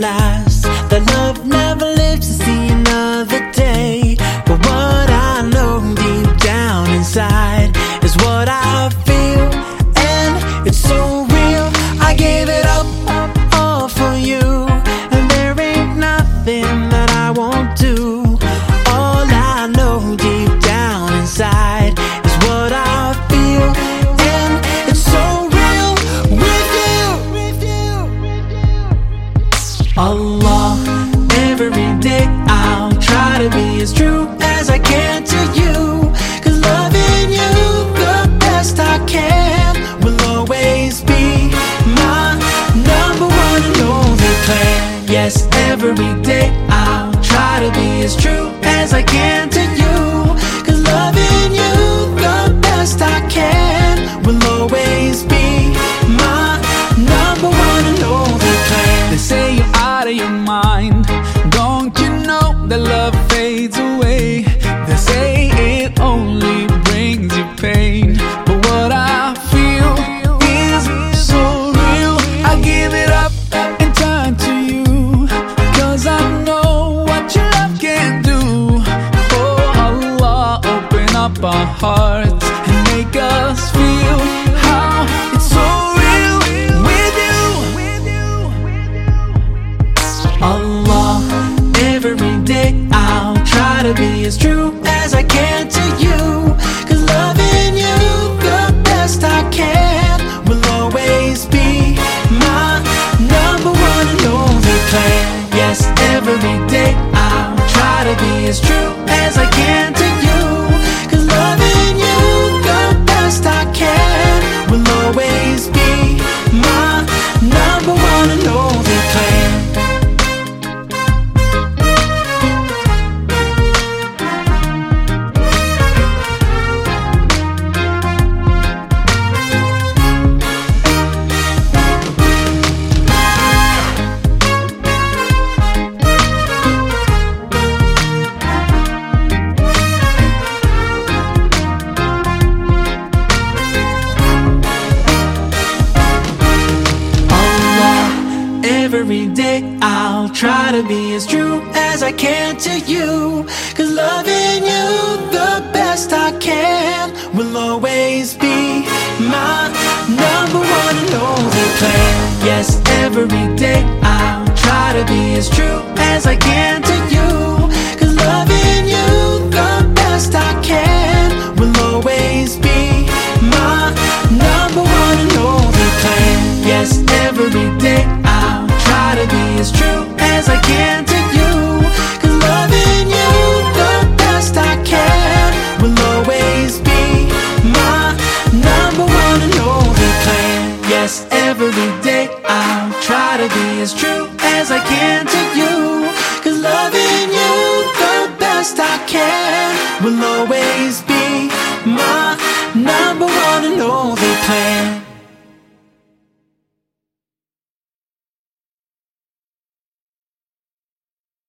lasts. That love never every day I'll try to be as true as I can to you. Cause loving you the best I can will always be my number one and only plan. They say you're out of your mind. Don't you know that love fades away? Every day. I'll try to be as true as I can every day I'll try to be as true as I can to you. Cause loving you the best I can will always be my number one and only plan. Yes, every day I'll try to be as true as I can every day I'll try to be as true as I can to you. Cause loving you the best I can will always be